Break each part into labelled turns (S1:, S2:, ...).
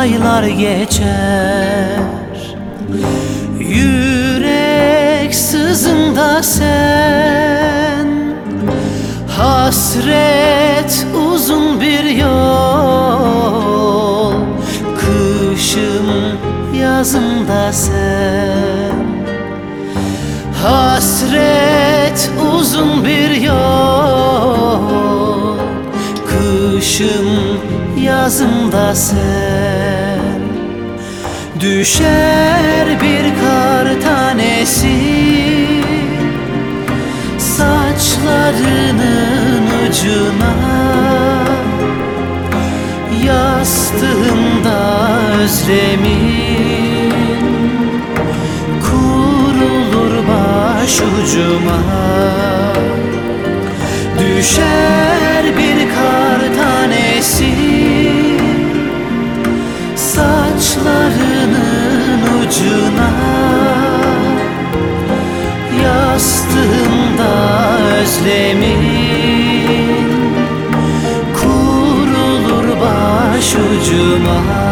S1: aylar geçer. Yürek sızında sen Hasret uzun bir yol. Kışım yazında sen Hasret uzun bir yol. Kışım yazımda sen Düşer bir kar tanesi. Saçlarının ucuna Yastığımda özlemin Kurulur başucuma. Düşer başucuma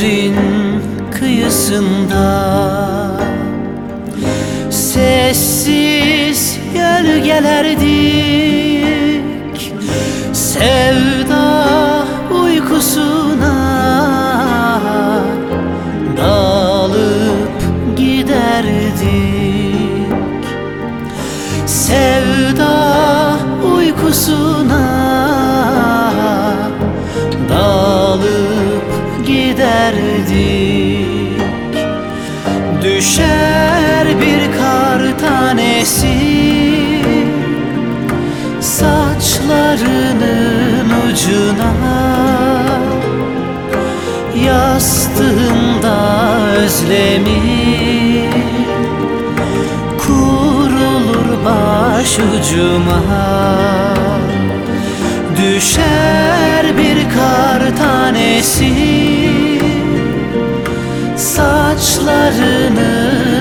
S1: Şehrin kıyısında. Sessiz gölgelerdik Sevda uykusuna. Dalıp giderdik Sevda uykusuna Saçlarının ucuna Yastığımda özlemin Kurulur başucuma. Düşer bir kar tanesi Saçlarının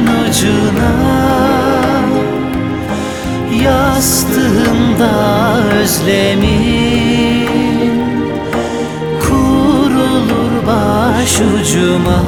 S1: ucuna Yastığımda özlemin Kurulur başucuma